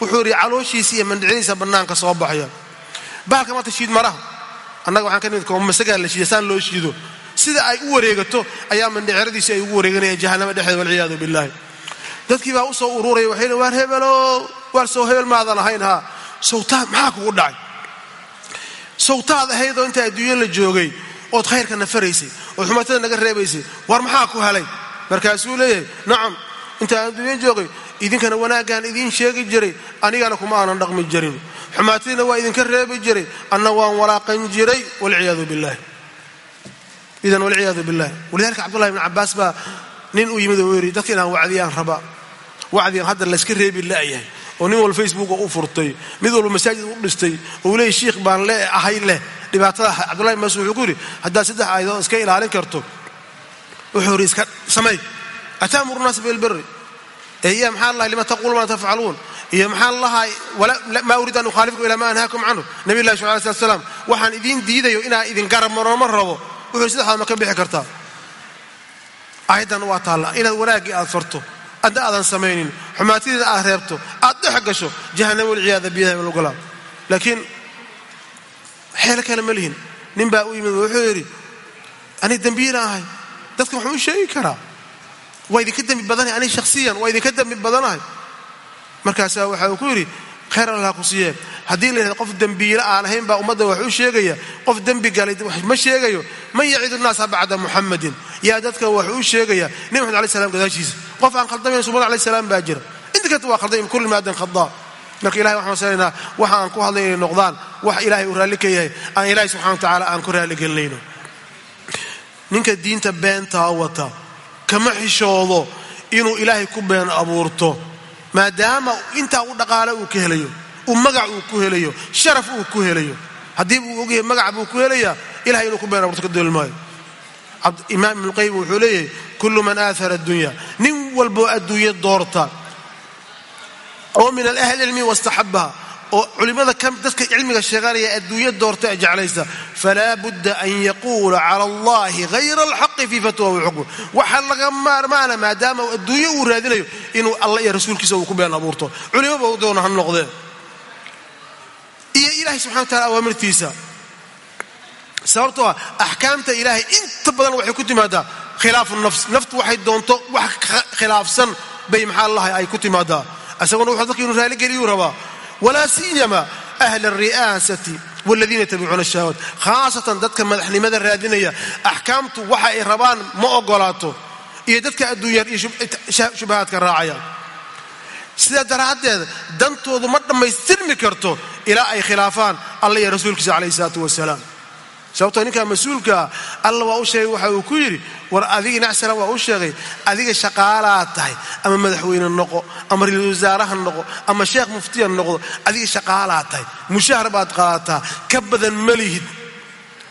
wuxuu yidhi calooshiisa iyo mandhicdiisa bannaanka soo baxaya. Bahalka maanta shiid maraha annaga waxaan ka nimid masagaa la shiida saan loo shiido. Sida ay u wareegato ayaa mandhiceradiisi ay ugu wareeganayaan jahannama dhexdeeda walciyaadu billahi dadkii baa u ururaya waxay le waar hebelo waar sow hebel maadan ahayn haa. Sawtaad maxaa kugu dhacay sawtaad ahaydoo inta adduunyo la joogay ood khayrka nafaraysay ood xumatada naga reebaysay war maxaa ku helay markaasuu leeyahay nacam intaan adduunyo joogay idinkana wanaaggaan idiin sheegi jiray anigana kuma aanan dhaqmi jirin. Xumaatadiina waa idinka reebi jiray anna waan walaaqan jiray walciyaadu billahi idan walciyaadu billahi walidalika cabdullahi ibn cabbaas baa nin u yimid oo yidhi dadka inaan wacdiyaan rabaa wacdigan hadda layska reebi la'yahay oo nin walba facebooka u furtay mid walba masaajid u dhistay oo leeyay shiikh baan le ahay leh dhibaatada cabdullahi masud wuxuu ku yidhi haddaad saddex aayadood iska ilaalin karto wuxuu yidhi iska samay. Ataamuru naasa bilbiri iyo maxaa lahay lima taquulu maa tafcaluun? Iyo maxaa lahay maa uriid an ukhaalifkum ilaa ma anhaakum canhu? Nabiy llahi sal slat slam waxaan idiin diidayo inaan idin garab maroma rabo. Wuxuu saddexdaad ma ka bixi kartaa. Aayaddan waa taalla inaad wanaaggii aad farto adna aadan samaynin xumaatadiina aad reebto aad dhex gasho jahannama walciyaada biyaha lugala laakiin xeelo kale ma lihin. Nin baa u yimid wuxuu yidhi ani dembiila ahay. Dadka waxaan sheegi karaa waa idinka dembi badanahay ani shakhsiyan waa idinka dembi badanahay. Markaasaa waxa uu ku yidhi khayr allah ku siiyee. Haddii la yidhahdo qof dembiile aan ahayn baa ummadda wax u sheegaya. Qof dembi galay ma sheegayo. Man yacidu nnaasa bacda muxamadin yaa dadka wax u sheegaya nebi maxamed alay salam gadaashiisa qof aan khaldamayn subada alay salaam baa jira. Inta kasta waa khalday kulli maadan khadaa marka ilahay waxaan masalaynaa waxa aan ku hadlay inay noqdaan wax ilaahay uu raalli ka yahay aan ilaahay subxana wa tacaala aan ku raalligelinayno ninka diinta beentaa wata kama xishoodo inuu ilaahay ku been abuurto maadaama intaa u dhaqaale uu ka helayo uu magac uu ku helayo sharaf uu ku helayo haddii uu ogyahay magac buu ku helayaa ilahay inuu ku been abuurto ka dooli maayo walboo adduunyo doorta. Oo min alahli cilmi wastaxabaha oo culimmada dadka cilmiga sheeganaya adduunyo doorta ee jeclaysa. Falaa budda an yaquula cala allahi hayra alxaqi fii fatwahu xukmu waxaa laga maarmaana maadaama uu adduunyo uu raadinayo inuu allah iyo rasuulkiisa uu ku been abuurto. Culimaba u doona ha noqdee iyo ilaahay subxana wa tacala awaamirtiisa. Sababtoo ah axkaamta ilaahay inta badan waxay ku timaadaa khilaafu nafs naftu waxay doonto wax khilaafsan bay maxaa lahay ay ku timaadaa isaguna wuxuu dadka inuu raaligeliyu rabaa walaa siyama ahla alri'aasati waladiina yatabicuuna ashahawaat khaasatan dadka madaxnimada raadinaya axkaamtu waxa ay rabaan ma ogolaato iyo dadka adduunyaan iyo shubahaadka raacaya sidaa daraaddeed dantoodu ma dhammaystirmi karto ilaa ay khilaafaan alla iyo rasuulkiisa calayhi isalaatu wasalaam sababtoo ninkaa mas'uulkaa alla waa u sheegay waxa uu ku yidhi war adiga nacsala waa u sheegay adiga shaqaalaad tahay ama madaxweyne noqo ama ra'iisul wasaaraha noqo ama sheekh muftiya noqdo adiga shaqaalaad tahay mushahar baad qaadataa ka badan ma lihid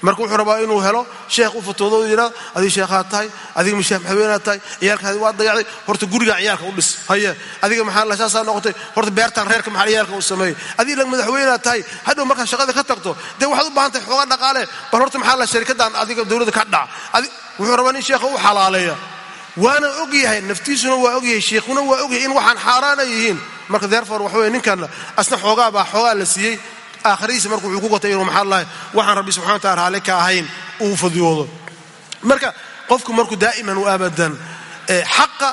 marka wuxuu rabaa inuu helo sheekh u fatoodo yidhahdo adiga sheekhaad tahay adiga mushaah madaxweynaad tahay ciyaalkaadi waa dayacday horta gurigaan ciyaalka u dhis haye adiga maxaa saasaa noqotay horta beertaan reerka maxaa ciyaalka u sameeyey adiga lag madaxweynaad tahay hadhow markaa shaqada ka tagto dee waxaad u baahan tahay xooga dhaqaale bal horta maxaa la sharikadan adiga dowladda ka dhac wuxuu rabaa nin sheekha u xalaaleeya waana ogyahay naftiisuna waa ogyahay sheikhuna waa ogyahay in waxaan xaaraana yihiin. Marka therefore waxa weye ninkan asna xoogaa baa xoogaa la siiyey aakhiradiisa marka wuxuu ku gotay inuu maxaa lahay waxaan rabbi subxana wa taala raalli ka ahayn uu fadiyoodo marka qofku markuu daa'iman u abadan xaqa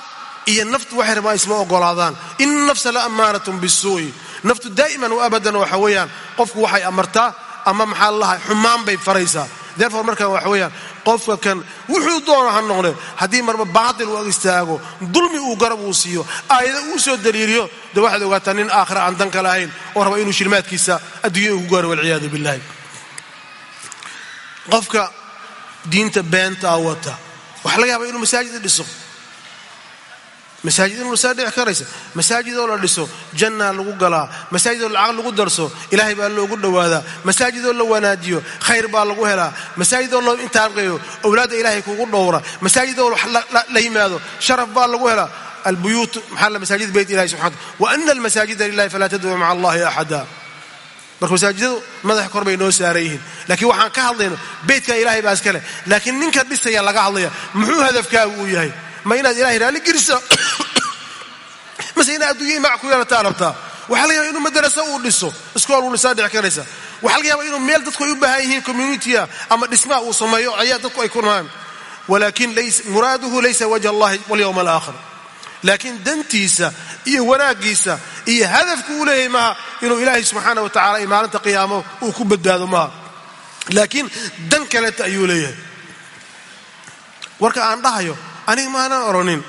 iyo naftu waxay rabaan isma ogolaadaan in nafsa la ammaanatun bisuu'i. Naftu daa'iman u abadan waxa weeyaan qofku waxay amartaa ama maxaa lahay xumaan bay faraysaa therefore markan waxa weeyaan qofka kan wuxuu doona ha noqde haddii marba baatil uu ag istaago dulmi uu garab uu siiyo aayada uu soo daliiriyo dee waxaad ogaataa nin aakhira aan dan ka lahayn oo raba inuu shilmaadkiisa adduunya ugu gaaro walciyaadu billahi qofka diinta beentaa wata waxaa laga yaabaa inuu masaajid dhiso masaajid inuu saa dhici karaysa masaajidoo la dhiso jannaa lagu galaa masaajidoo lacag lagu darso ilaahay baa loogu dhowaadaa masaajidoo la wanaajiyo khayr baa lagu helaa masaajidoo loo intaanqeeyo owlaadda ilaahay kugu dhowra masaajidoo la yimaado sharaf baa lagu helaa. Albuyuut maxaa masaajid bayt ilahi subxana wa ana almasaajida lilahi falaa tadcuu maca allahi axada marka masaajidadu madaxa kor bay noo saaran yihiin. Laakiin waxaan ka hadlayno beytka ilaahay baa iska leh. Laakiin ninka dhisaya laga hadlaya muxuu hadafkaagu uu yahay ma inaad ilahay raalli gelisa mase inaad adduunya imac ku yeelataa rabtaa? Waxaa laga yaba inuu madarasa uu dhiso iskool uu dhisaa dhici karaysa. Waxaa laga yaaba inuu meel dadku ay u baahan yihiin communitya ama dhismaa uu sameeyo ayaa dadku ay ku nahaan walaakin muraaduhu laysa wajh allahi walyowma alaakhir. Laakiin dantiisa iyo wanaaggiisa iyo hadafku uu leeyahay maaha inuu ilaahay subxaana wa tacala iyo maalinta qiyaamo uu ku badbaado maaha. Laakiin dan kaleeta ayuu leeyahay. Warka aan dhahayo aniga maanan odhanin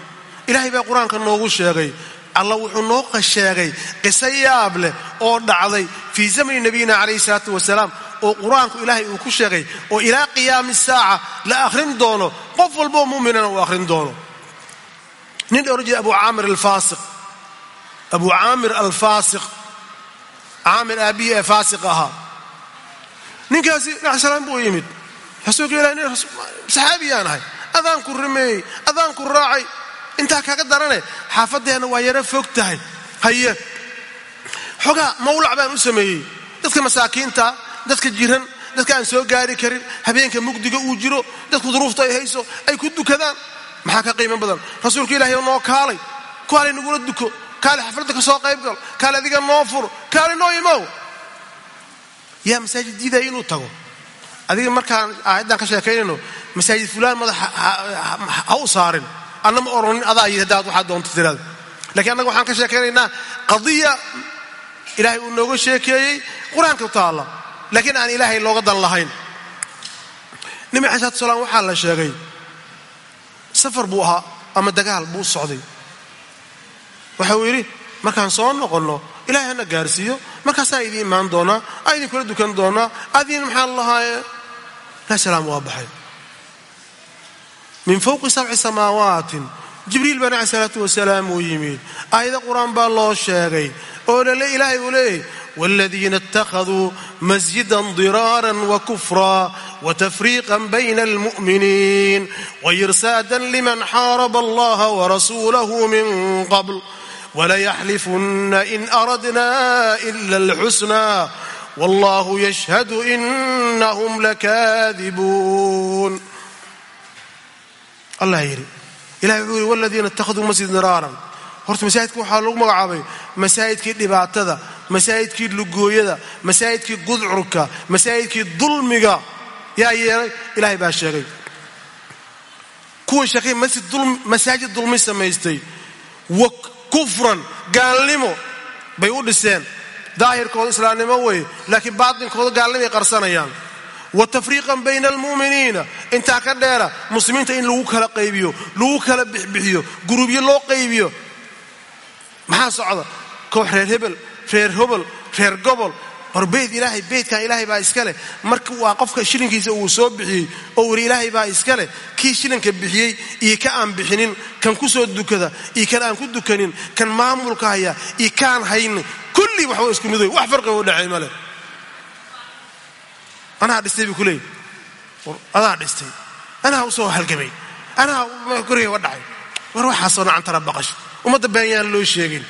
ilaahay baa qur'aanka noogu sheegay. Alla wuxuu noo sheegay qiso yaab leh oo dhacday fii zamani nabiyina calayhi salaatu wasalaam oo qur'aanku ilaahay uu ku sheegay oo ilaa qiyaami saaca la akhrin doono qof walboo mu'minana uu akhrin doono. Nin la odhan jira abu caamir alfaasiq. Caamir aabbihii ee faasiq ahaa. Ninkaasi nacsalaam buu yimid. Rasuulka ilahi saxaabiyaan ahay adaan ku rimeeyey adaan ku raacay. Intaa kaga darane xaafadeenna waa yaro fog tahay. Haye. Xogaa mawlac baan u sameeyey. Dadka masaakiinta dadka jiran dadka aan soo gaari karin habeenka mugdiga uu jiro dadku duruufta ay hayso ay ku dukadaan. Maxaa ka qiimo badan? Rasuulka ilaahay noo kaalay. Kaalay nagula duko kaale xafladda ka soo qayb gal kaale adiga noo furo kaale noo imow. Yaa masaajid diidaya inuu tago adiga markaan aayaddan ka sheekaynayno masaajid fulaan madax ha u saarin. Anna ma oronin adaa yii haddaad waxaad doonto tiraada lakiin annaga waxaan ka sheekaynaynaa qadiya ilaahay uu nooga sheekeeyey qur'aanka taalla. Laakiin aan ilaahay looga dan lahayn. Nabi alai salatu salaam waxaa la sheegay safar buu ahaa ama dagaal buu socday. Waxa uu yidhi markaan soo noqonno ilahay hana gaarsiiyo. Markaasaan idiin imaan doonaa aa idinkula dukan doonaa adiin maxaa lahaaye ilahi salaam waa baxay. Min fowqi sabci samaawaatin jibriil baa nabi salaatu wasalaam uu yimid. Aayado qur'aan baa loo sheegay oo lale ilaahay uu leeyay waaladiina ittakhaduu masjidan diraaran wa kufraa watafriiqan bayna almu'miniin wairsaadan liman xaaraba allaha warasuulahu min qabl walayaxlifunna in aradna ila alxusnaa والله يشهد إنهم لكاذبون الله يري إلهي يقول والذين اتخذوا مسجدا ضرارا horta masaajidka waxaa lagu magacaabay masaajidkii dhibaatada masaajidkii lugooyada masaajidkii gudcurka masaajidkii dulmiga yaa yeelay ilaahay baa sheegay kuwa sheekay masaajid dulmi samaystay wa kufran gaalnimo bay u dhiseen daahirkooda islaamnimo weeye laakiin baatinkooda gaalnimay qarsanayaan. Wa tafriiqan bayna almu'miniina intaa ka dheera muslimiinta in lagu kala qaybiyo lagu kala bixbixiyo gurubyo loo qaybiyo. Maxaa socda? Koox reer hebel reer hobol reer gobol. Hor beyd ilaahay beydkan ilaahay baa iska leh. Marka waa qofka shilinkiisa uu soo bixiyey oo weri ilaahay baa iska leh. Kii shilinka bixiyey iyo ka aan bixinin kan ku soo dukada iyo kan aan ku dukanin kan maamulka haya iyo kaan haynin kulli waxba isku midoy wax farqiga u dhexay male anaa dhistay buu ku leeyay adaa dhistay. Anaa u soo halgamay. Anaa guriga wa dhacay. War waxaasoo nacantara baqash ummadda beanyaan loo sheegin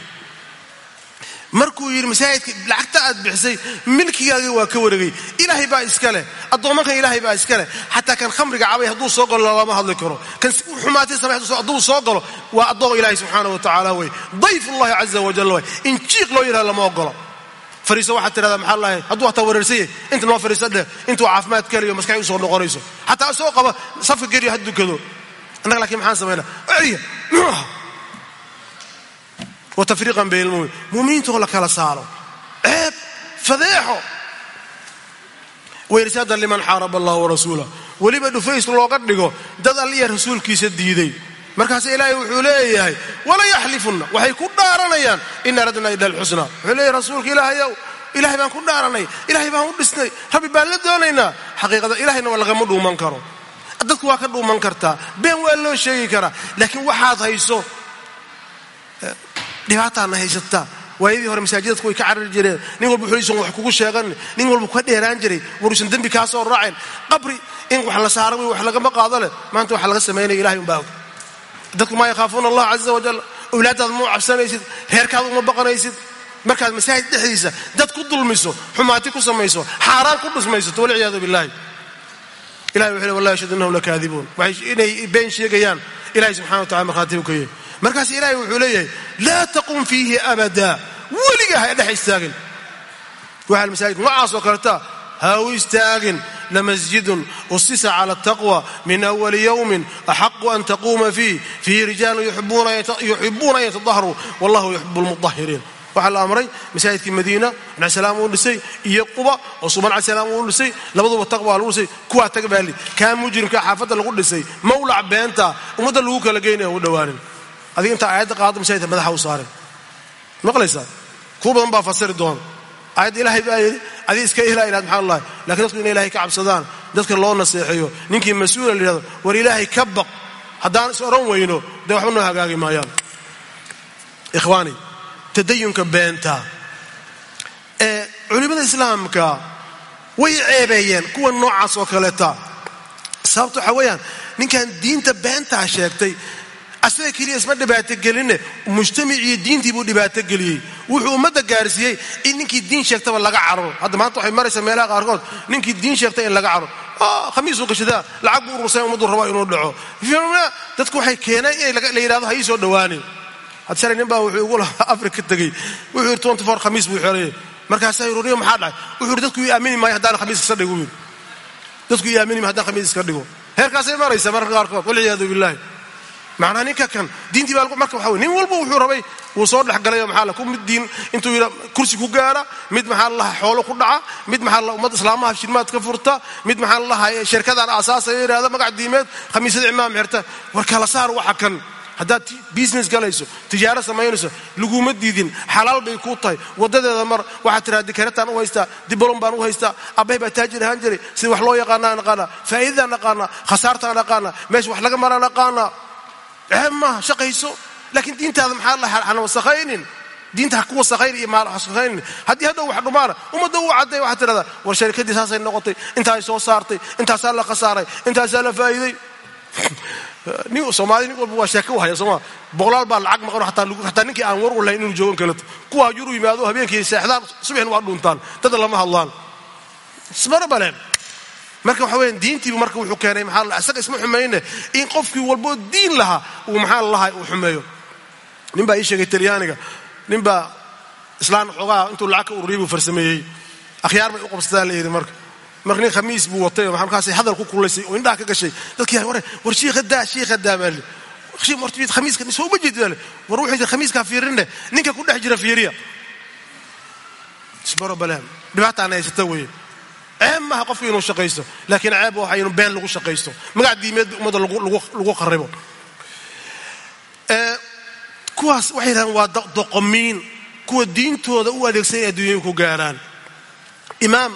markuu yidhi masaajidka lacagta aad bixisay milkigaagii waa ka wareegay. Ilaahay baa iska leh. Addoommankan ilaahay baa iska leh. Xataa kan khamriga cabay hadduu soo galo lama hadli karo. Kan xumaatay samay hadduu soo galo waa addoon ilaahay subxaana wa tacaala wey dayfullahi caza wajal way. In jiiq loo yidhaha lama ogolo fariiso waxaad tidhahdaa maxaa lahay hadduu hataa wareersanye inta noo fariiso dheh intuu caafimaad keliyo maskaxi u soo noqonayso. Xataa soo qaba safka geliyo ha dukado. Annaga laakiin maxaan samaynaa celiya watafriiqan bayn almumin. Muminiintoo la kala saaro. Ceeb fadeexo. Wairsaadan liman xaaraba allah warasuulah weliba dhufays looga dhigo dad alliya rasuulkiisa diiday. Markaase ilaahay wuxuu leeyahay wala yaxlifunna. Waxay ku dhaaranayaan in aradna ila alxusna wuxuu leeyahay rasuulka ilaahayow ilahay baan ku dhaaranay. Ilahay baan u dhisnay. Rabbi baan la doonaynaa. Xaqiiqada ilahayna waa lagama dhuuman karo. Dadku waa ka dhuuman kartaa. Been waa loo sheegi karaa. Laakiin waxaad hayso dhibaataana haysataa waayadii hore masaajidadku way ka carari jireen. Nin walba wuxuusan wax kugu sheegan. Nin walba ka dheeraan jiray. Waruusan dembi kaa raaceen qabri in wax la saara wey wax lagama qaado leh. Maanta waxa laga samaynaya ilahay umbaa og dadku maa yakhaafuuna allah caza wajal owlaaddaada ma u cabsanaysid. Reerkaada uma baqanaysid. Markaad masaajid dhexdiisa dad ku dulmiso xumaati ku samayso xaaraan ku dhismaysato walciyaadu billahi ilahi wuxuu le wallahi ashhadu innahum lakaadibuun waxay inay been sheegayaan. Ilahay subxana wa tacala markhaati u ka yahay markaas ilaahay wuxuu leeyahay laa taqum fiihi abada. Weligaa ha dhex istaagin. Waxaa masaajid noocaas oo kaleta ha u istaagin. Lamasjidun usisa cala ataqwa min awali yowmin axaqu an taquuma fiih fiihi rijaalun yuxibuuna an yatadaharuu wallahu yuxibu lmudahiriin waxaa la amray masaajidkii madiina ncsalaam uu dhisay iyo quba oo suban casalaam uu dhisay labaduba taqwa lagu dhisay kuwaa tag baali kaa mujrimka xaafadda lagu dhisay mawlac beenta ummadda lagu kala geynaya u dhowaanin adiga intaa aayadda qaado masaajidka madaxa u saarin maqlaysaa kuwa badan baa fasiri doona aayadda ilahay baa yidhi adi iska ihlaa ilaad maxaa allahi lakiin dadku inay ilahay ka cabsadaan dadka loo naseexeeyo ninkii mas'uula la yidhahdo war ilaahay ka baq. Haddaan is odhan weyno dee waxba noo hagaagi maayaan. Ikhwaani tadayunka beenta ee culimmada islaamka way ceebeeyeen kuwa noocaas oo kaleeta sababta waxaa weeyaan ninkan diinta beentaa sheegtay asaga keliya isma dhibaatogelinne mujtamiciyo diintii buu dhibaatogeliyey wuxuu ummadda gaarsiiyey in ninkii diin sheegtaba laga cararo hadda maanta waxay maraysaa meelaha qaarkood ninkii diin sheegtay in laga cararo khamiisuu gashadaa lacag buu urursan ummaddu rabaa inuu dhaco. Dadku waxay keeneen in la yidhahdo ha soo dhowaanin had shalay nin baa wuxuu ugu lahaa afrika tegey. Wuxuu yidhi twenty four khamiis buu xereeyey markaasaa niyo maxaa dhacay? Wuxuu dadku ii aamini maayo haddaan khamiis iska dhigo dadku ii aamini maayo haddaan khamiis iska dhigo. Heerkaasay maraysaa mararka qaarkood walciyaadu billahi macnaa ninka kan diintii baa marka wey nin walba wuxuu rabay wuu soo dhexgalayo la ku mid diin intuu yidha kursi ku gaara mid maxaa lalaha xoolo ku dhaca mid maxaa la ummad islaamaha shirmaad ka furta mid maxaa lalaha shirkadaan aasaasaya yidhahda magac diimeed khamiisyada imaam xirta. War kala saar waxa kan haddaad business galayso tijaaro samaynayso laguma diidin xalaal bay kuu tahay wadadeeda mar waxaad tiraa dikarataan u haystaa dibolon baan u haystaa abbay baa taajir ahaan jiray sida wax loo yaqaanaa naqaanaa faa'iidadaan naqaanaa khasaartaan naqaanaa meesha wax laga maraa naqaanaa ceeb maaha shaqayso. Laakiin diintaada maxaa la hana wasakhaynin diinta ha ku wasakhayn iyo maal wasakhaynin haddii hadhow wax dhumaana ummadda uu cadday waxaad tidhahdaa war sharikadii saasay noqotay intaay soo saartay intaasaa la khasaaray intaasaa la faa'iiday. Nin soomaali nin walba waa sheeko u haya sooma boqolaal baa lacag maqan hataa ninkii aan war u lahayn inuu joogan kaleto kuwaa yuru yimaado habeenkii seexdaan subaxin waa dhuuntaan. Dada lama hadlaan. Ismara marka waxa weya diintiibu marka wuxuu keenay maxaa isaga isma xumayne in qofkii walboo diin lahaa uu maxaa lalahay uu xumeeyo. Nin baa ii sheegay talyaaniga. Nin baa islaan xoogaha intuu lacag ka ururiyay buu farsameeyey. Akhyaar bay u qabsataa la yidhi marka. Marka nin khamiis buu watay oo markaasay hadal ku kulaysay oo indhaha ka gashay. Dadkii war shiikha daa shiikha daa baa khamiiska soo uma jeed baa li war wuxuu yidhi khamiiskaa fiirinne ninka ku dhex jira fiiriya. Isbaro balaan dhibaataana haysata weeye ceeb maaha qofku inuu shaqaysto? Laakiin ceeb waxa inuu been lagu shaqaysto. Magac diimeed ummadda lagu qaribo kuwaas waxay yidhahdeen waa doqomiin. Kuwa diintooda u adeegsan inay adduunyada ku gaaraan. Imaam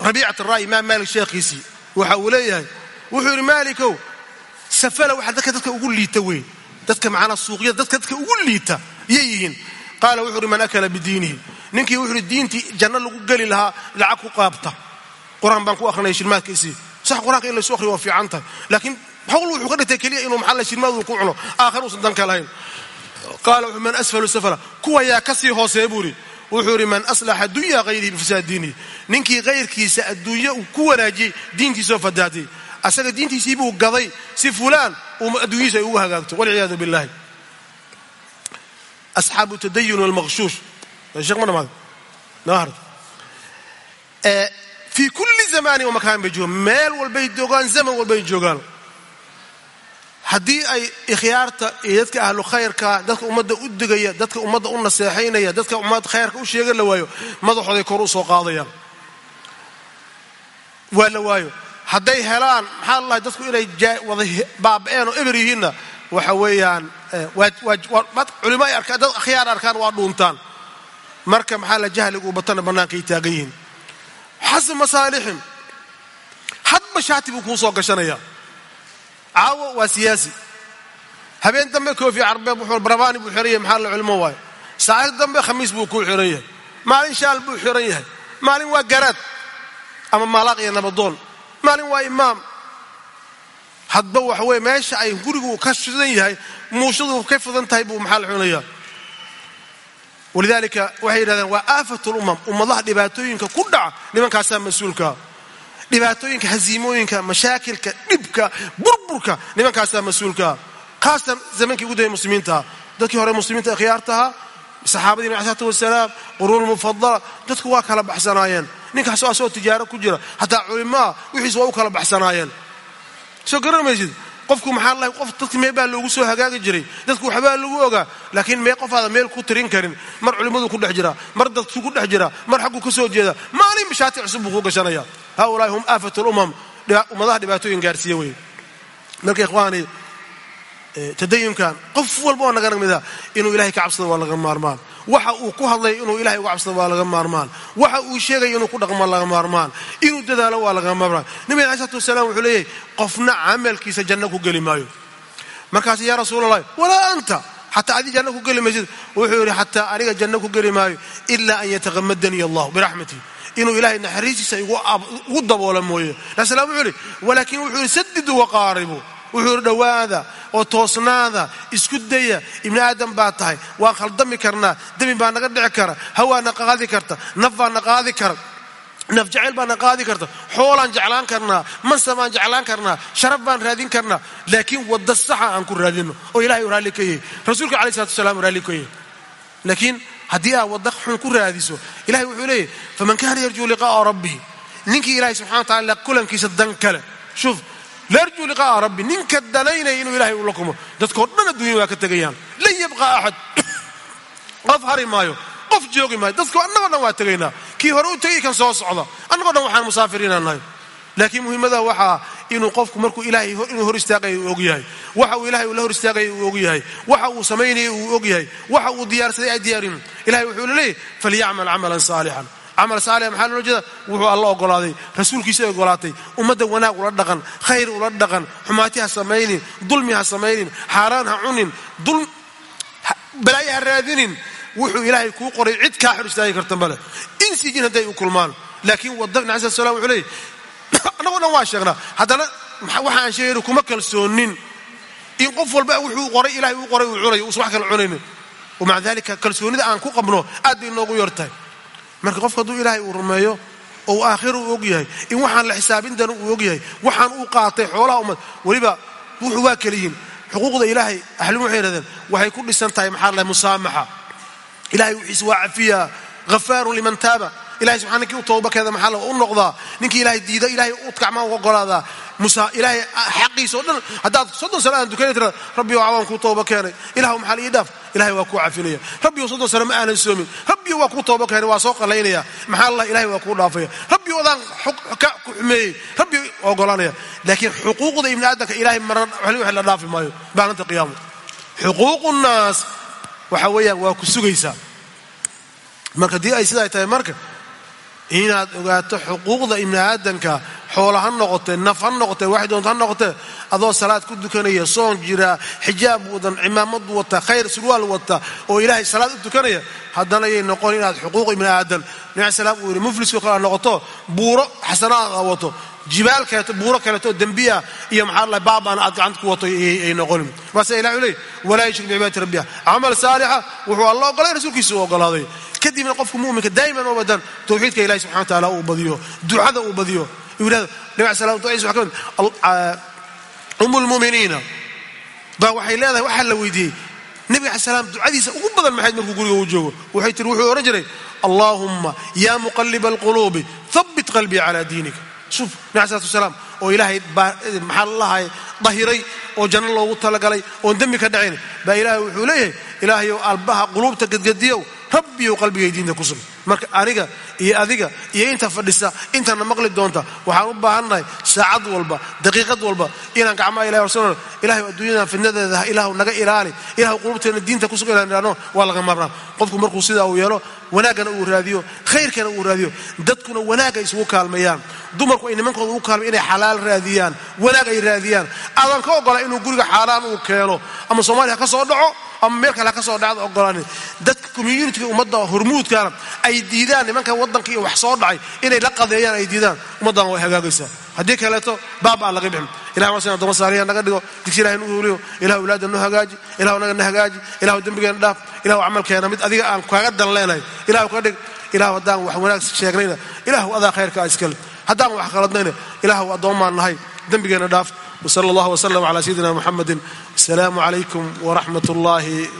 rabiicat ray imaam maalik sheekhiisii waxa uu leeyahay. Wuxuu yidhi maalikow safala waxa dadka dadka ugu liita weyn. Dadka macnaa suuqyada dadka dadka ugu liita yay yihiin. Qaala wuxuu yidhi man akala bidiinihi ninkii wuxuu yidhi diintii janno lagu geli lahaa lacag ku qaabta. Qur'aan baan ku akrinaya shirmaadkiisii sax qur'aanka in laysu akhriyo waa fiican tahay laakiin hawl wuxuu ka dhigtay keliya inuu maxalla shirmaad uu ku cuno. Aakhir uusan danka lahayn. Qaala wuxuu man asfalu safala. Kuwa yaa ka sii hooseeya buu yidhi. Wuxuu yidhi man aslaxa dunya hayrihi bifasaad diinihi ninkii kayrkiisa adduunye uu ku wanaajiyey diintiisoo fadaatay asaga diintiisii gaday si fulaan adduunyihiisa ay ugu hagaagto. Walciyaadu billahi asxaabu tadayun walmaqshuush naharta fii kulli zamanin wa makaan bay joogaan meel walbay joogaan zaman walbay joogaan. Haddii ay ikhyaarta iyo dadka ahlu khayrka dadka ummadda u digaya dadka ummadda u naseexaynaya dadka ummad khayrka u sheegan la waayo madaxooday kor u soo qaadayaan. Waa la waayo. Hadday helaan maxaa lalahay dadku inay wada baaba'een oo eber yihiinna waxa weeyaan culimo ay arkaan dad akhyaar arkaan waa dhuuntaan marka maxaa la jahligu u batana bannaankay taagan yihiin? Xasab masaalixim hadba shaati buu kuu soo gashanaya. Caawo waa siyaasi. Habeen dambe koofi carbeed barabani buu xiran yahay maxaa la culimo waayo? Saacir dambe khamiis buu kuu xiran yahay. Maalin shaal buu xiran yahay. Maalin waa garaad ama maalaaq iyo nabadoon. Maalin waa imaam. Hadba waxa weye meesha ay gurigu ka fidan yahay muushadu ka fidan tahay buu maxaa la xunayaa walidaalika waxay yidhahdeen waa aafat lumam ummadaha dhibaatooyinka ku dhaca nimankaasaa mas'uulkaa dhibaatooyinka hasiimooyinka mashaakilka dhibka burburka nimankaasaa mas'uulkaa khaasatan zamankii ugu dayay muslimiintaha dadkii hore muslimiinta khiyaartahaa saxaabadii nabi alsalaatu wasalaam quruun mufadala dadku waa kala baxsanaayeen. Ninkaasoo asoo tijaaro ku jira hataa culimaa wixiis waa u kala baxsanaayeen. Soo garan maysid qofku maxaa lahay qof dadki meel baa loogu soo hagaagi jiray dadku waxbaa lagu ogaa laakiin mee qofaada meel ku tirin karin mar culimmadu ku dhex jiraa mar dadku ku dhex jiraa mar xaggu ka soo jeeda maalin bishaati cusub buu ku gashanaya. Haulaai hum aafat lumam ummadaha dhibaatooyin gaarsiiye wey marka ikhwaani tadayunkan qof walba oo naga namida inuu ilahay ka cabsado waa laga maarmaan. Waxa uu ku hadlay inuu ilahay uga cabsado waa laga maarmaan. Waxa uu sheegay inuu ku dhaqmo laga maarmaan. Inuu dadaalo waa laga maarmaan. Nabiga alai slatu wasalaam wuxuu leeyahay qofna camalkiisa janno ku geli maayo. Markaas yaa rasuul allahi walaa anta xataa adi janno ku geli maysid. Wuxuu yidhi xataa aniga janno ku geli maayo ilaa an yataqamadanii allahu biraxmatii inuu ilahay naxariistiisa igu daboola mooye. Nabisalam wuxuu yidhi walaakin wuxuu yidhi sadidu waqaaribu wuxuu dhowaada oo toosnaada isku daya ibni aadam baa tahay. Waan khaldami karnaa demi baa naga dhici kara hawaana qaadi karta naf baa na qaadi kara naf jacayl baa na qaadi karta xoolaan jeclaan karnaa mansab baan jeclaan karnaa sharaf baan raadin karnaa laakiin wadda saxa aan ku raadino oo ilahay raalli ka yahay rasuulka alai salatu wasalaam raalli ka yahay laakiin haddii aad wadda xun ku raadiso ilahay wuxuu leeyahy faman kaana yarjuu liqa'a rabbihi. Ninkii ilahay subxana wa tacala kulankiisa dan kale. Shuf larjuu liqa'a rabbi ninka danaynaya inuu ilahay ula kumo dadkao dhan adduunya waa ka tegayaan lan yabqa axad qof hari maayo qof joogi maayo dadko annagoo dhan waa tegaynaa kii hore u tegay kan soo socda annagoo dhan waxaan musaafiriinaan nahay laakiin muhiimada waxaa inuu qofku markuu ilaahay inuu hor istaagaya uu og yahay waxa uu ilahay la hor istaagaya uu og yahay waxa uu samaynaya uu og yahay waxa uu diyaarsaday ay diyaarin ilahay wuxuu leeyahy falyacmal camalan saalixan camal saalix maxaa loola jeeda wuxuu alla ogolaaday rasuulkiisa ogolaatay ummadda wanaag ula dhaqan khayr ula dhaqan xumaati ha samaynin dulmi ha samaynin xaaraan ha cunin balaayo ha raadinin. Wuxuu ilaahay kuu qoray cid kaa xor istaagi karta male insijin hadday u kulmaan. Laakiin wada nabi sal slam wuxuu leeyay annagoo dhan waa sheegnaa. Haddana waxa aan sheegayna kuma kalsoonin. In qof walba wuxuu qoray ilahay uu qoray uu cunayo uusan wax kala cunaynin wamaca dalika kalsoonida aan ku qabno aad bay noogu yar tahay marka qofka hadduu ilaahay uu rumeeyo oo uu aakhira uu og yahay in waxaan la xisaabin dana uu og yahay waxaan uu qaatay xoolaha ummad weliba wuxuu waa kala xuquuqda ilaahay ahlumu waxay yidhahdeen waxay ku dhisan tahay maxaa lahay musaamaxa. Ilahay wixiisa waa cafiya hafaarun liman taaba ilahay subxaa ninkii u toobakeeda maxaa u noqdaa? Ninkii ilaahay diida ilahay u gacmaa u ogolaadaa. Musa ilaahay xaqiisa o dhan haddaad soddon sano aan dukanay tirada rabbi oo cawaan kuu tooba keenay. Ilahu maxaa la dhaaf? Ilahay waa kuu cafinaya rabbi oo soddon sano ma aanan soomin. Rabbi waa kuu tooba keenay waa soo qalaynaya maxaa allah ilahay waa kuu dhaafaya. Rabbi odaan ku xumeeyey. Rabbi ogolaanaya. Laakiin xuquuqda ibni aadamka ilahay marna wax la dhaafi maayo. Maalinta qiyaamo. Xuquuqu nnaas waxa weeyaan waa ku sugaysaa. Marka haddii ay sidaa tahay marka inaad ogaato xuquuqda ibni aadamka xoola ha noqotee naf ha noqotee waxay doonto ha noqotee adoo salaad ku dukanaya soon jiraa xijaab wadan cimaamad wata khayr surwaal wata oo ilaahay salaad u tukanaya haddana yay noqon inaad xuquuq ibni aadam nabi salaam uu yidhi mufliskoo kale noqoto buuro xasanaad aad wato jibaal kaleeto buuro kaleeto dembiya iyo maxaa la baabaan aad gacanta ku wato ay noqonin markaasa ilah leey walaa yushrik bicibaadati rabbiha camal saalixa wuxuu alla ogolay rasuulkiisa u ogolaaday kadibna qofku muminka daa'iman oo badan tawxiidka ilahi subxana wa taala uu badiyo ducada uu badiyo uu yidhahdo nabi ala slam ducadiisa waxa ka mid baa waxay leedahay waxaa la weydiiyey nabiga ala salaam ducadiisa ugu badan maxayd markuu guriga uu joogo waxay tiri wuxuu odhan jiray allaahumma yaa muqaliba alquluubi habbit qalbii calaa diinika shuf nabi salatu wasalaam oo ilaahay maxaa lalahay dahiray oo janno loogu talagalay oon dembi ka dhacayn baa ilaahay wuxuu leeyahay ilaahayow albaha quluubta gadgadiyow rabbiyow qalbigay diinta ku sug. Marka aniga iyo adiga iyo inta fadhisa intana maqli doonta waxaan u baahannahay saacad walba daqiiqad walba inaan gacmaha ilahi warsan ilahay adduunyadan fidnadeeda ilaahu naga ilaali ilahu qulubteena diinta kusuga ilaano waa laga marnaa qofku markuu sidaa uu yeelo wanaaggana uu raadiyo khayrkana uu raadiyo. Dadkuna wanaag ay isugu kaalmeeyaan dumarku ay nimankooda ugu kaalmay inay xalaal raadiyaan wanaag ay raadiyaan. Aadan ka ogola inuu guriga xaaraan uu keeno ama soomaaliya ka soo dhaco ama meel kale ka soo dhacda ogolaanin dadka communitiga ummadda hormuudkaana ay diidaan nimanka waddanka iyo wax soo dhacay inay la qadeeyaan ay diidaan. Ummaddan way hagaagaysaa. Haddii kaleeto baaba aan laga bixin. Ilahi waasina doma saaliya naga dhigo. Digsi ilahay nu huuliyo ilahu awlaadda nu hagaaji. Ilahu naga na hagaaji. Ilahu dembigeena dhaaf. Ilahu camalkeena mid adiga aan kaaga dan leenahay ka dhig. Ilahu haddaan wax wanaag sheegnayna. Ilahu adaa khayrka iskale haddaan wax qaladnayna ilahu addoommaan nahay. Dembigeena dhaaf wsala allah wslm cla sayidina muxamedi asalaamu calaykum wraxmat اllahi